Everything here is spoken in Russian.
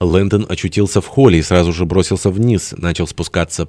Лэндон очутился в холле и сразу же бросился вниз, начал спускаться